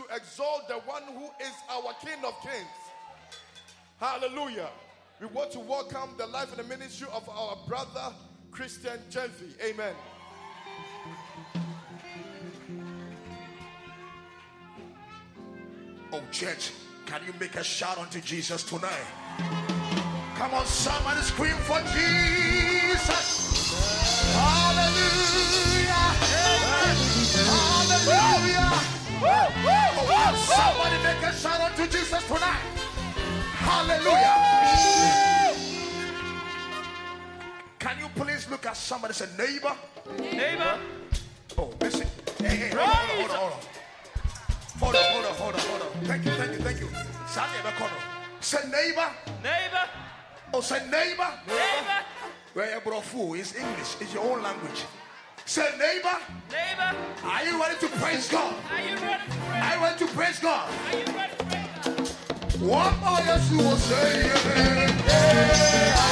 to exalt the one who is our King of Kings. Hallelujah. We want to welcome the life and the ministry of our brother Christian Jenfi. Amen. Oh, church, can you make a shout unto Jesus tonight? Come on, somebody scream for Jesus. Hallelujah. Hallelujah. Oh, somebody make a shout unto Jesus tonight. Hallelujah. Can you please look at somebody say, neighbor? Neighbor. Oh, listen. Hey, hey, hold on, hold on, hold on. Hold on, hold on, hold on, hold on. Thank you, thank you, thank you. Sani Ebekono. Say neighbor. Neighbor. Oh, say neighbor. Neighbor. Where you brought food is English. It's your own language. Say neighbor. Neighbor. Are you ready to praise God? Are you ready to? Are you ready to praise God? Are you ready to pray? One more yes, you will say. Everybody,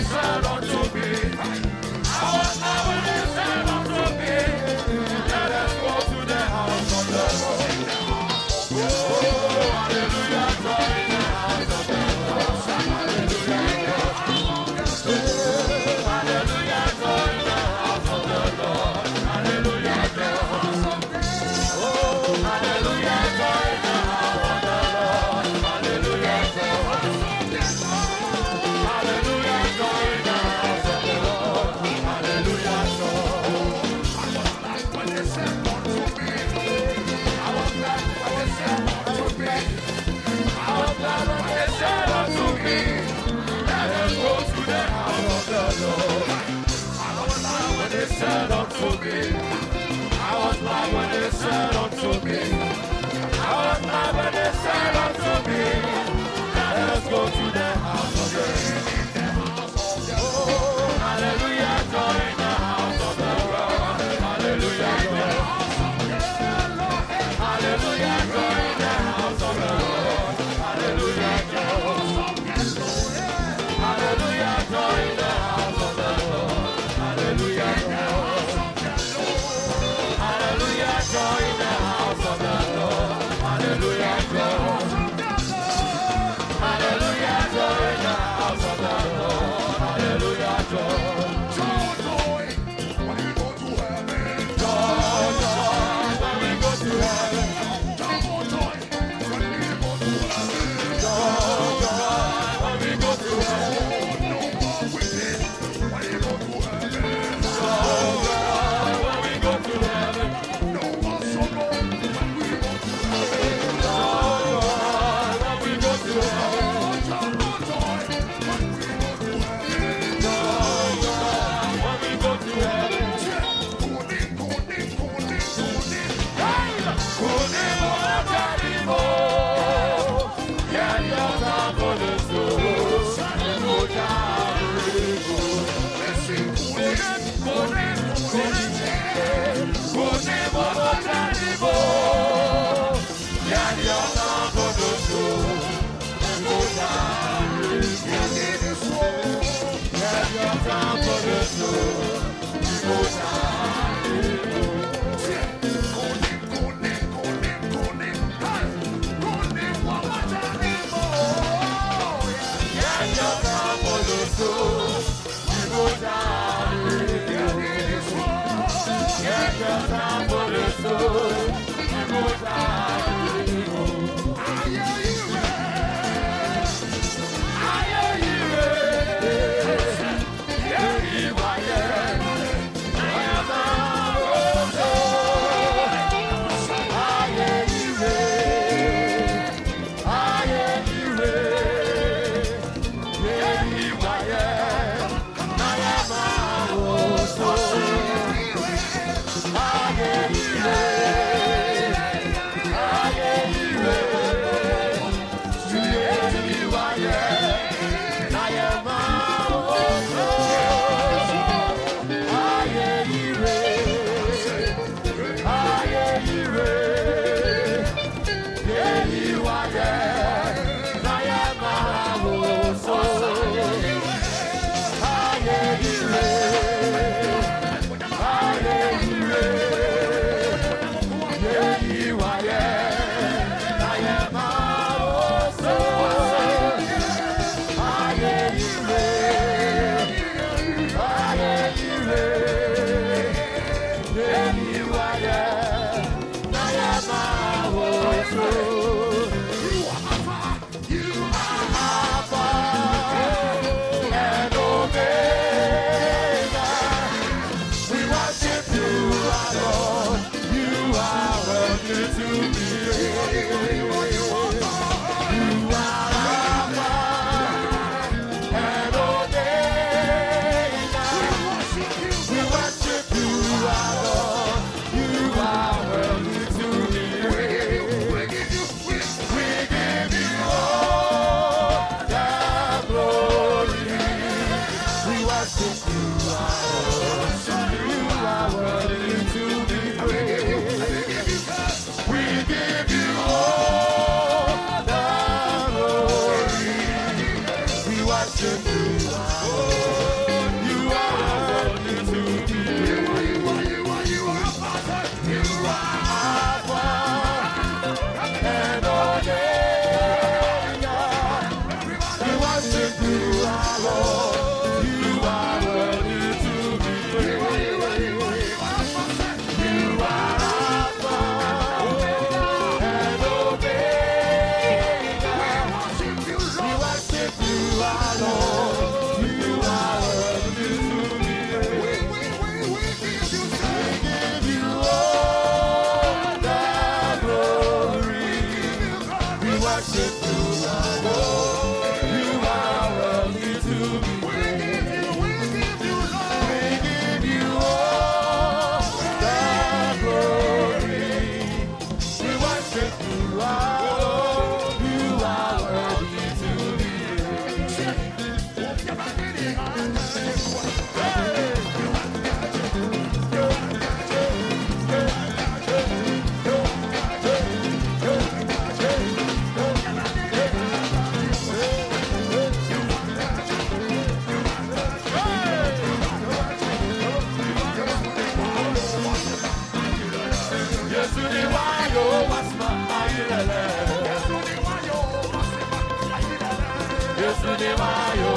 like said unto me. I was glad when they said unto me. I was glad when they said Oh. justice do. Ay,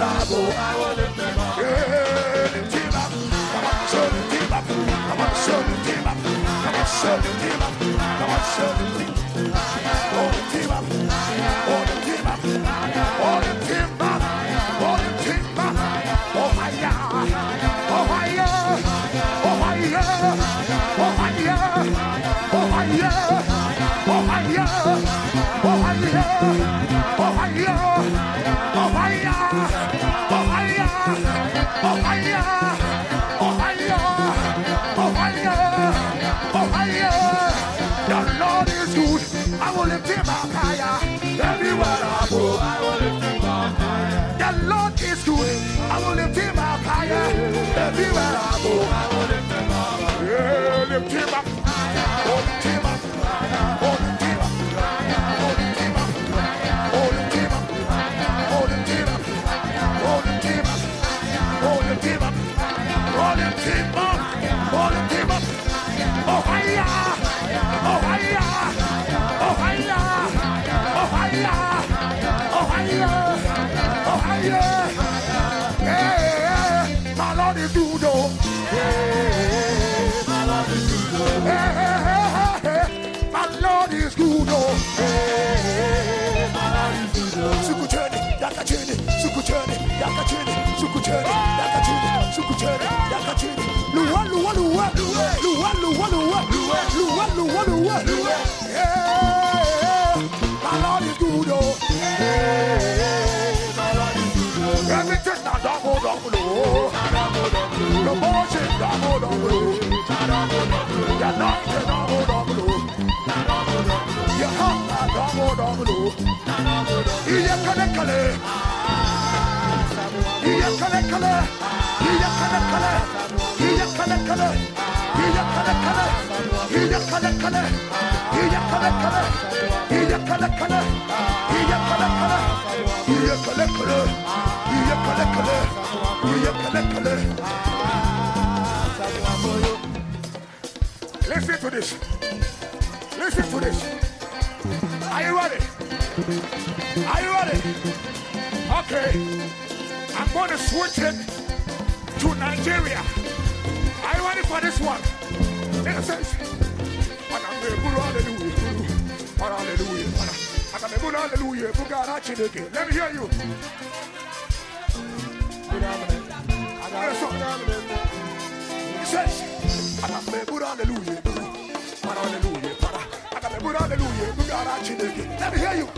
Come on, show me, come on, show me. Oh. Sukucheni, yakacheni. Luwa, luwa, luwa, luwa, luwa, luwa, luwa, luwa, luwa, luwa, double, double, double, double, double, double, double, double, Listen to this. Listen to this. Are you ready? Are you ready? Okay. I'm going to switch it to Nigeria. Are you ready for this one? It says, Hallelujah. But I chinokin. Let me hear you. Good hallelujah. Hallelujah. Hallelujah. Let me hear you.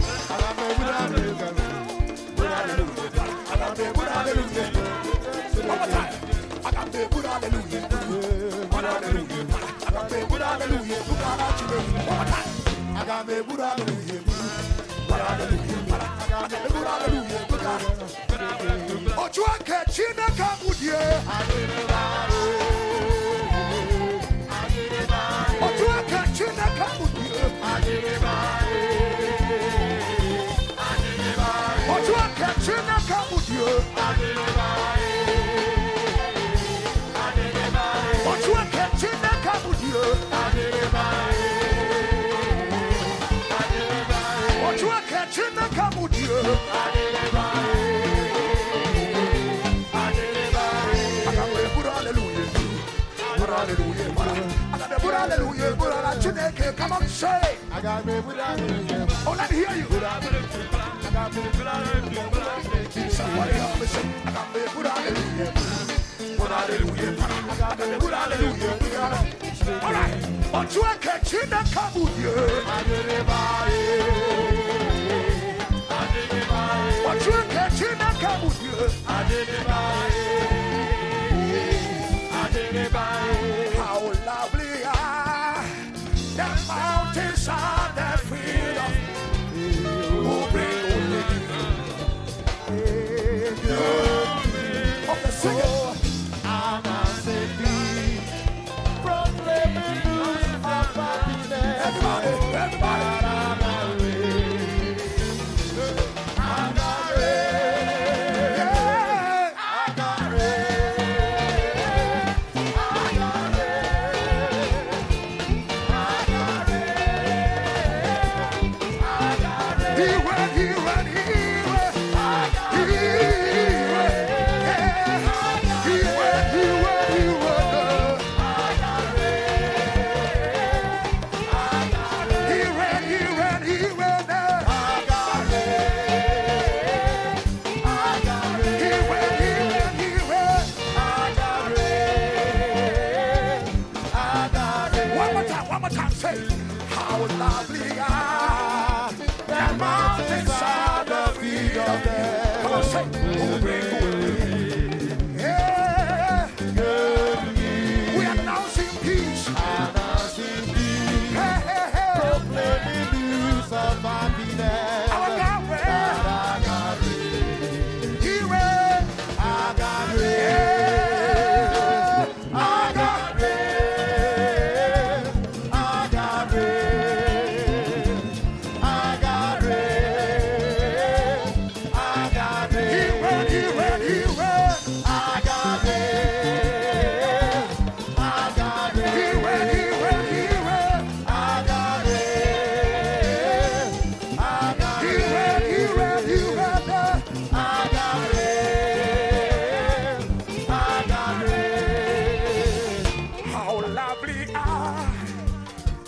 It says, Hallelujah. Hallelujah. Hallelujah. One more time. Hallelujah. Hallelujah. Hallelujah. One more time. Ká mú díẹ̀. Ojú akẹ́kí náà ká mú díẹ̀. Come on, say. I got me without you. Oh, let me hear you. Hallelujah. All right. But you are catching the kabuye. But you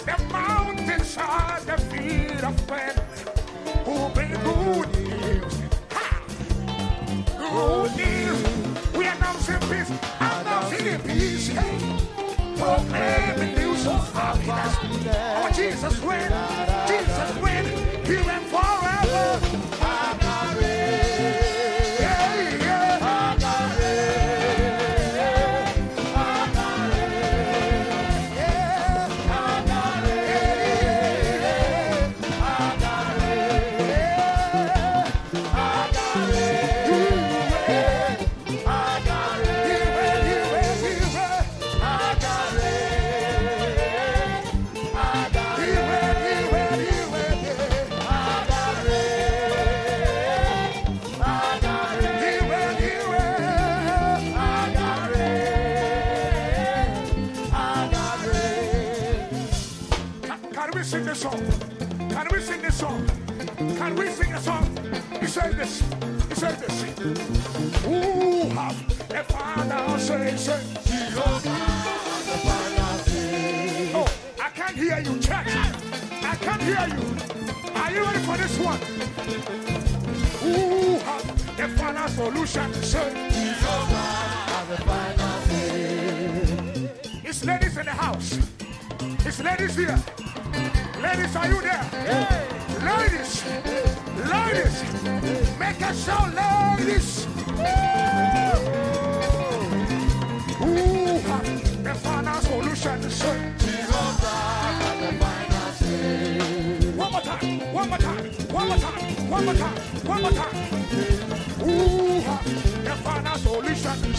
The mountains are the feet of men who bring good news. Ha! Good news. We announcing peace, announcing peace. Hey, proclaiming news of happiness. Oh, Jesus win, solution. Say, Jesus the final say. It's ladies in the house. It's ladies here. Ladies, are you there? Hey. Ladies, ladies, make a show, ladies. Ooh, the final solution. Say, One more time, one more time, one more time, one more time, one more time.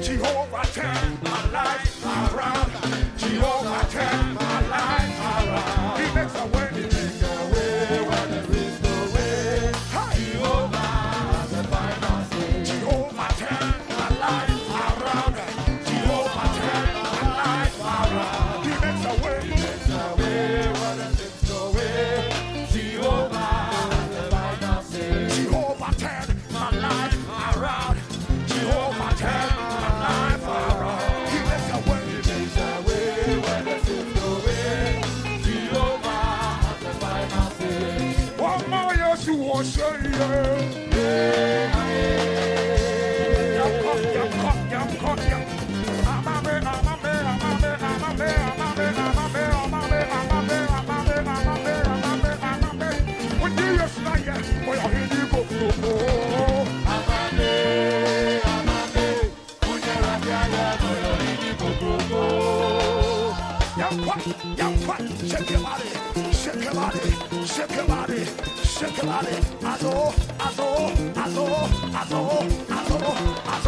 Jehovah turned my life around. Jehovah turned あそあそあそあそあそあそ。